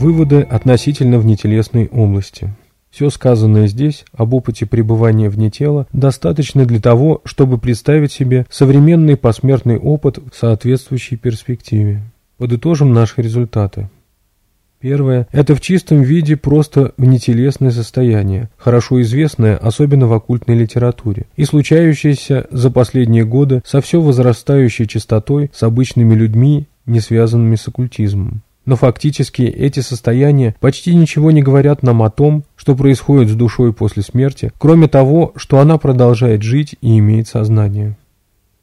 Выводы относительно внетелесной области. Все сказанное здесь об опыте пребывания вне тела достаточно для того, чтобы представить себе современный посмертный опыт в соответствующей перспективе. Подытожим наши результаты. Первое – это в чистом виде просто внетелесное состояние, хорошо известное, особенно в оккультной литературе, и случающееся за последние годы со все возрастающей частотой с обычными людьми, не связанными с оккультизмом но фактически эти состояния почти ничего не говорят нам о том, что происходит с душой после смерти, кроме того, что она продолжает жить и имеет сознание.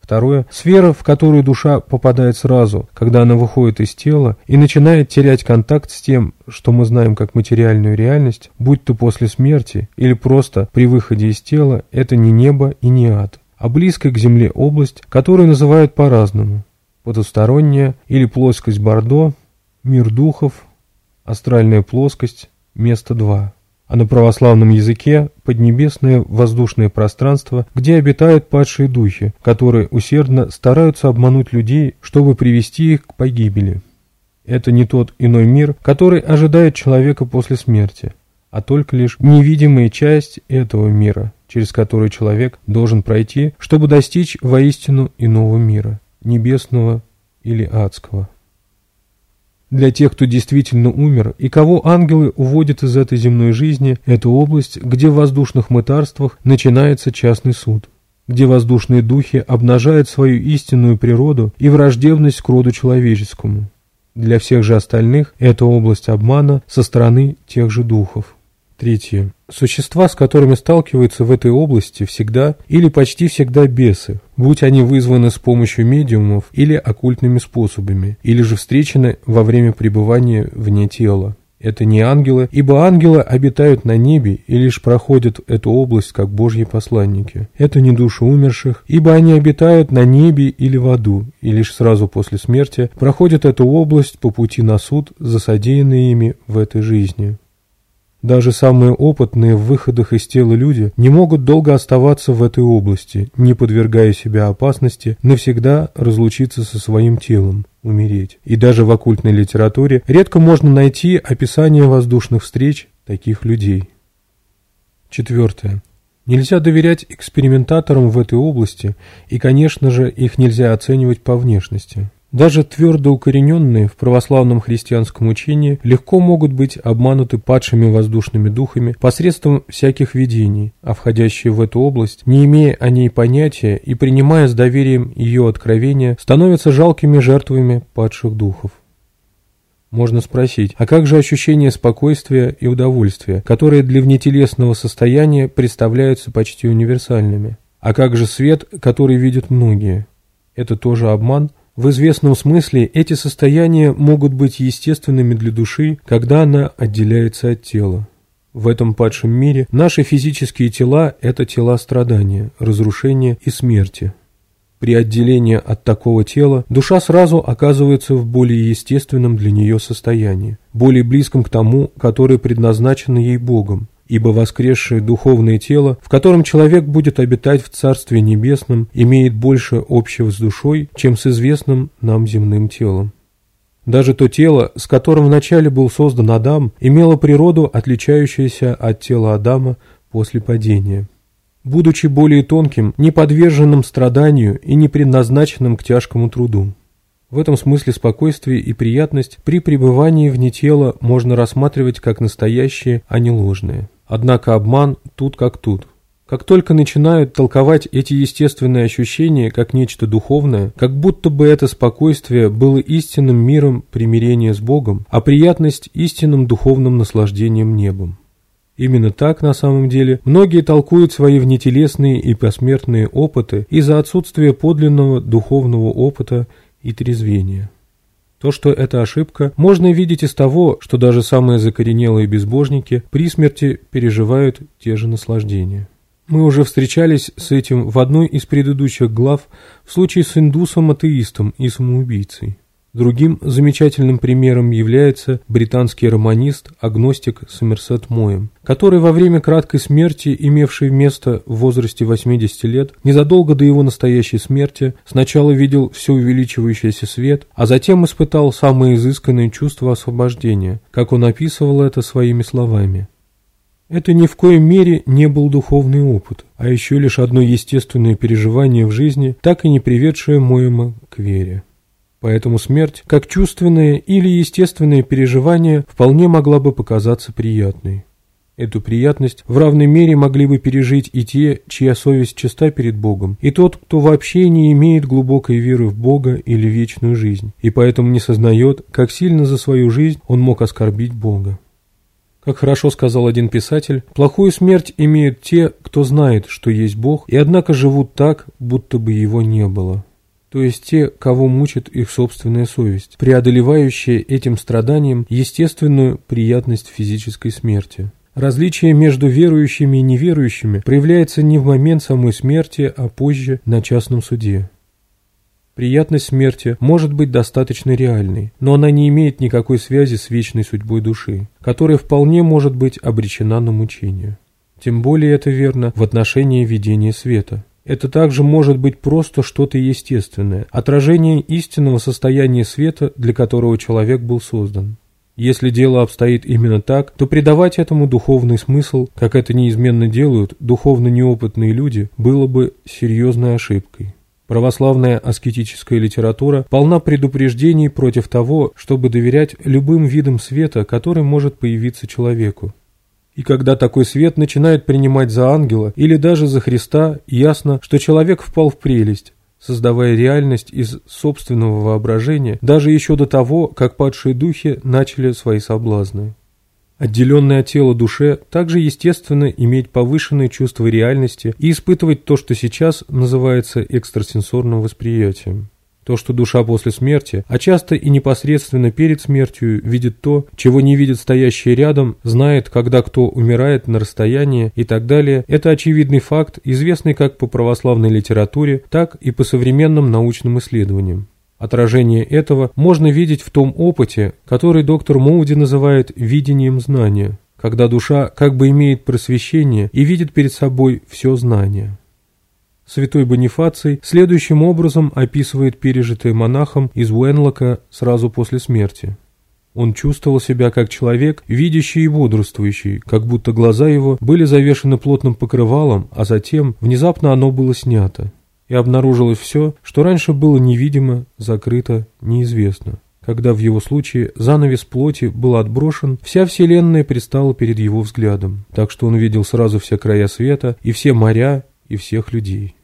Второе – сфера, в которую душа попадает сразу, когда она выходит из тела и начинает терять контакт с тем, что мы знаем как материальную реальность, будь то после смерти или просто при выходе из тела, это не небо и не ад, а близкая к земле область, которую называют по-разному – потусторонняя или плоскость Бордо, Мир духов, астральная плоскость, место 2. А на православном языке – поднебесное воздушное пространство, где обитают падшие духи, которые усердно стараются обмануть людей, чтобы привести их к погибели. Это не тот иной мир, который ожидает человека после смерти, а только лишь невидимая часть этого мира, через который человек должен пройти, чтобы достичь воистину иного мира, небесного или адского. Для тех, кто действительно умер и кого ангелы уводят из этой земной жизни, это область, где в воздушных мытарствах начинается частный суд, где воздушные духи обнажают свою истинную природу и враждебность к роду человеческому. Для всех же остальных это область обмана со стороны тех же духов. Третье. Существа, с которыми сталкиваются в этой области, всегда или почти всегда бесы, будь они вызваны с помощью медиумов или оккультными способами, или же встречены во время пребывания вне тела. Это не ангелы, ибо ангелы обитают на небе и лишь проходят эту область как божьи посланники. Это не души умерших, ибо они обитают на небе или в аду, и лишь сразу после смерти проходят эту область по пути на суд за содеянные ими в этой жизни. Даже самые опытные в выходах из тела люди не могут долго оставаться в этой области, не подвергая себя опасности навсегда разлучиться со своим телом, умереть. И даже в оккультной литературе редко можно найти описание воздушных встреч таких людей. Четвертое. Нельзя доверять экспериментаторам в этой области, и, конечно же, их нельзя оценивать по внешности. Даже твердо укорененные в православном христианском учении легко могут быть обмануты падшими воздушными духами посредством всяких видений, а входящие в эту область, не имея о ней понятия и принимая с доверием ее откровения, становятся жалкими жертвами падших духов. Можно спросить, а как же ощущение спокойствия и удовольствия, которые для внетелесного состояния представляются почти универсальными? А как же свет, который видят многие? Это тоже обман – в известном смысле эти состояния могут быть естественными для души, когда она отделяется от тела. В этом падшем мире наши физические тела – это тела страдания, разрушения и смерти. При отделении от такого тела душа сразу оказывается в более естественном для нее состоянии, более близком к тому, которое предназначено ей Богом, ибо воскресшее духовное тело, в котором человек будет обитать в Царстве Небесном, имеет больше общего с душой, чем с известным нам земным телом. Даже то тело, с которым вначале был создан Адам, имело природу, отличающуюся от тела Адама после падения. Будучи более тонким, не подверженным страданию и не предназначенным к тяжкому труду. В этом смысле спокойствие и приятность при пребывании вне тела можно рассматривать как настоящие, а не ложные. Однако обман тут как тут. Как только начинают толковать эти естественные ощущения как нечто духовное, как будто бы это спокойствие было истинным миром примирения с Богом, а приятность истинным духовным наслаждением небом. Именно так, на самом деле, многие толкуют свои внетелесные и посмертные опыты из-за отсутствия подлинного духовного опыта и трезвения. То, что это ошибка, можно видеть из того, что даже самые закоренелые безбожники при смерти переживают те же наслаждения. Мы уже встречались с этим в одной из предыдущих глав в случае с индусом-атеистом и самоубийцей. Другим замечательным примером является британский романист-агностик Сомерсет Моем, который во время краткой смерти, имевшей место в возрасте 80 лет, незадолго до его настоящей смерти, сначала видел все увеличивающийся свет, а затем испытал самые изысканные чувства освобождения, как он описывал это своими словами. Это ни в коем мере не был духовный опыт, а еще лишь одно естественное переживание в жизни, так и не приведшее Моема к вере. Поэтому смерть, как чувственное или естественное переживание, вполне могла бы показаться приятной. Эту приятность в равной мере могли бы пережить и те, чья совесть чиста перед Богом, и тот, кто вообще не имеет глубокой веры в Бога или вечную жизнь, и поэтому не сознает, как сильно за свою жизнь он мог оскорбить Бога. Как хорошо сказал один писатель, плохую смерть имеют те, кто знает, что есть Бог, и однако живут так, будто бы его не было то есть те, кого мучит их собственная совесть, преодолевающие этим страданием естественную приятность физической смерти. Различие между верующими и неверующими проявляется не в момент самой смерти, а позже на частном суде. Приятность смерти может быть достаточно реальной, но она не имеет никакой связи с вечной судьбой души, которая вполне может быть обречена на мучение. Тем более это верно в отношении видения света. Это также может быть просто что-то естественное, отражение истинного состояния света, для которого человек был создан. Если дело обстоит именно так, то придавать этому духовный смысл, как это неизменно делают духовно неопытные люди, было бы серьезной ошибкой. Православная аскетическая литература полна предупреждений против того, чтобы доверять любым видам света, который может появиться человеку. И когда такой свет начинает принимать за ангела или даже за Христа, ясно, что человек впал в прелесть, создавая реальность из собственного воображения даже еще до того, как падшие духи начали свои соблазны. Отделенное от тела душе также естественно иметь повышенное чувство реальности и испытывать то, что сейчас называется экстрасенсорным восприятием. То, что душа после смерти, а часто и непосредственно перед смертью, видит то, чего не видит стоящий рядом, знает, когда кто умирает на расстоянии и так далее, это очевидный факт, известный как по православной литературе, так и по современным научным исследованиям. Отражение этого можно видеть в том опыте, который доктор Моуди называет «видением знания», когда душа как бы имеет просвещение и видит перед собой все знание. Святой Бонифаций следующим образом описывает пережитое монахом из Уэнлока сразу после смерти. Он чувствовал себя как человек, видящий и бодрствующий, как будто глаза его были завешены плотным покрывалом, а затем внезапно оно было снято. И обнаружилось все, что раньше было невидимо, закрыто, неизвестно. Когда в его случае занавес плоти был отброшен, вся вселенная пристала перед его взглядом, так что он видел сразу все края света и все моря и всех людей.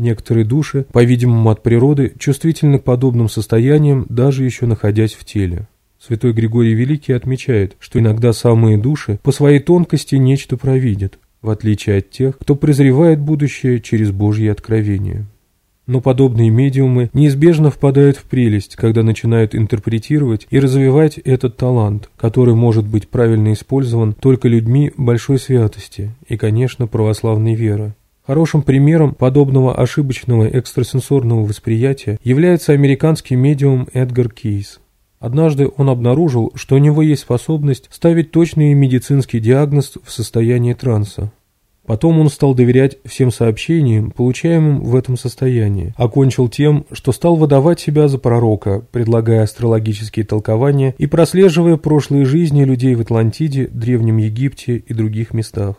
Некоторые души, по-видимому, от природы, чувствительны к подобным состояниям, даже еще находясь в теле. Святой Григорий Великий отмечает, что иногда самые души по своей тонкости нечто провидят, в отличие от тех, кто презревает будущее через Божьи откровение. Но подобные медиумы неизбежно впадают в прелесть, когда начинают интерпретировать и развивать этот талант, который может быть правильно использован только людьми большой святости и, конечно, православной веры, Хорошим примером подобного ошибочного экстрасенсорного восприятия является американский медиум Эдгар Кейс. Однажды он обнаружил, что у него есть способность ставить точный медицинский диагноз в состоянии транса. Потом он стал доверять всем сообщениям, получаемым в этом состоянии. Окончил тем, что стал выдавать себя за пророка, предлагая астрологические толкования и прослеживая прошлые жизни людей в Атлантиде, Древнем Египте и других местах.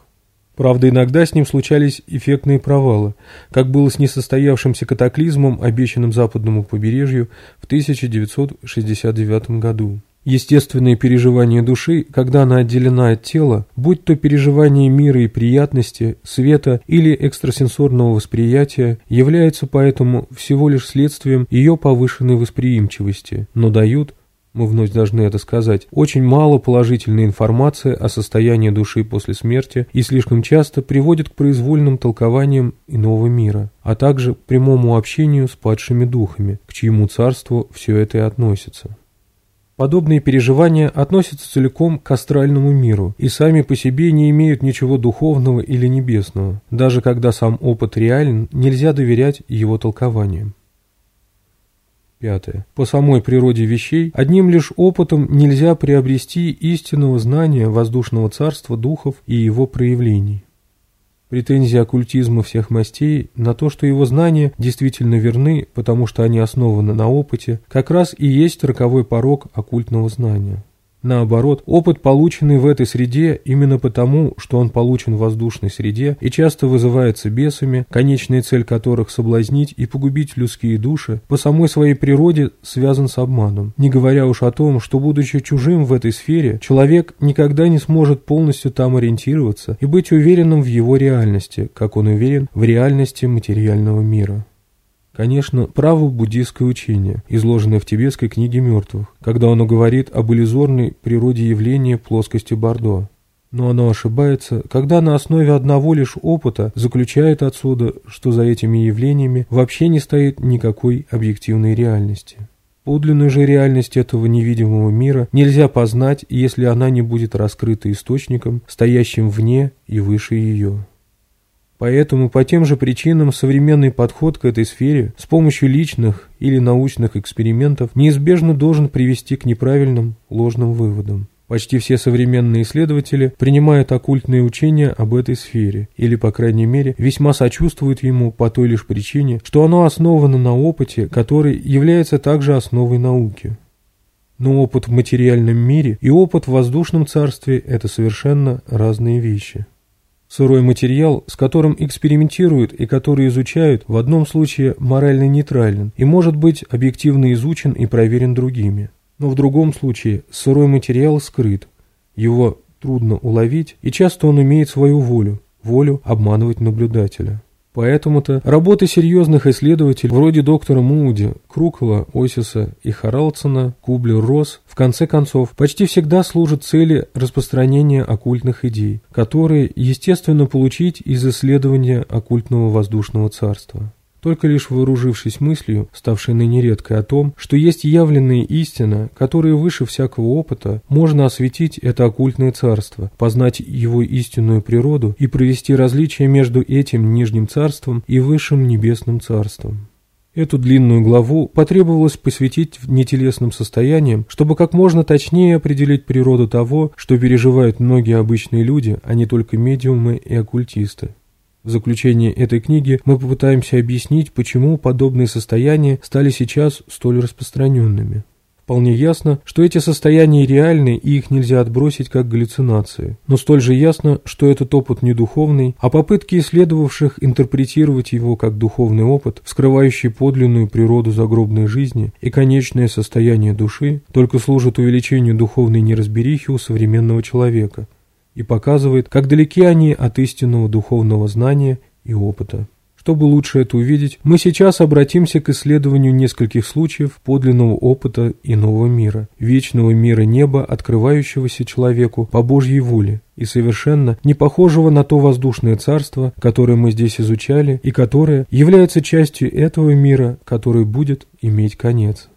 Правда, иногда с ним случались эффектные провалы, как было с несостоявшимся катаклизмом, обещанным западному побережью в 1969 году. Естественные переживания души, когда она отделена от тела, будь то переживание мира и приятности, света или экстрасенсорного восприятия, являются поэтому всего лишь следствием ее повышенной восприимчивости, но дают мы вновь должны это сказать, очень мало положительной информации о состоянии души после смерти и слишком часто приводит к произвольным толкованиям иного мира, а также к прямому общению с падшими духами, к чьему царству все это и относится. Подобные переживания относятся целиком к астральному миру и сами по себе не имеют ничего духовного или небесного. Даже когда сам опыт реален, нельзя доверять его толкованиям. Пятое. По самой природе вещей одним лишь опытом нельзя приобрести истинного знания воздушного царства духов и его проявлений. Претензии оккультизма всех мастей на то, что его знания действительно верны, потому что они основаны на опыте, как раз и есть роковой порог оккультного знания. Наоборот, опыт, полученный в этой среде, именно потому, что он получен в воздушной среде и часто вызывается бесами, конечная цель которых – соблазнить и погубить людские души, по самой своей природе связан с обманом. Не говоря уж о том, что, будучи чужим в этой сфере, человек никогда не сможет полностью там ориентироваться и быть уверенным в его реальности, как он уверен в реальности материального мира. Конечно, право буддийское учение, изложенное в тибетской книге мертвых, когда оно говорит об иллюзорной природе явления плоскости Бордо. Но оно ошибается, когда на основе одного лишь опыта заключает отсюда, что за этими явлениями вообще не стоит никакой объективной реальности. Подлинную же реальность этого невидимого мира нельзя познать, если она не будет раскрыта источником, стоящим вне и выше ее. Поэтому по тем же причинам современный подход к этой сфере с помощью личных или научных экспериментов неизбежно должен привести к неправильным, ложным выводам. Почти все современные исследователи принимают оккультные учения об этой сфере, или, по крайней мере, весьма сочувствуют ему по той лишь причине, что оно основано на опыте, который является также основой науки. Но опыт в материальном мире и опыт в воздушном царстве – это совершенно разные вещи сырой материал, с которым экспериментируют и который изучают, в одном случае морально нейтрален и может быть объективно изучен и проверен другими. Но в другом случае сырой материал скрыт, его трудно уловить, и часто он имеет свою волю, волю обманывать наблюдателя. Поэтому-то работы серьезных исследователей вроде доктора Мууди, Крукла, Осиса и Харалдсона, Кубли-Росс, в конце концов, почти всегда служат цели распространения оккультных идей, которые, естественно, получить из исследования оккультного воздушного царства. Только лишь вооружившись мыслью, ставшей ныне редкой о том, что есть явленные истины, которые выше всякого опыта, можно осветить это оккультное царство, познать его истинную природу и провести различие между этим нижним царством и высшим небесным царством. Эту длинную главу потребовалось посвятить нетелесным состояниям, чтобы как можно точнее определить природу того, что переживают многие обычные люди, а не только медиумы и оккультисты. В заключение этой книги мы попытаемся объяснить, почему подобные состояния стали сейчас столь распространенными. Вполне ясно, что эти состояния реальны и их нельзя отбросить как галлюцинации. Но столь же ясно, что этот опыт не духовный, а попытки исследовавших интерпретировать его как духовный опыт, вскрывающий подлинную природу загробной жизни и конечное состояние души, только служат увеличению духовной неразберихи у современного человека – и показывает, как далеки они от истинного духовного знания и опыта. Чтобы лучше это увидеть, мы сейчас обратимся к исследованию нескольких случаев подлинного опыта иного мира, вечного мира неба, открывающегося человеку по Божьей воле и совершенно не похожего на то воздушное царство, которое мы здесь изучали и которое является частью этого мира, который будет иметь конец.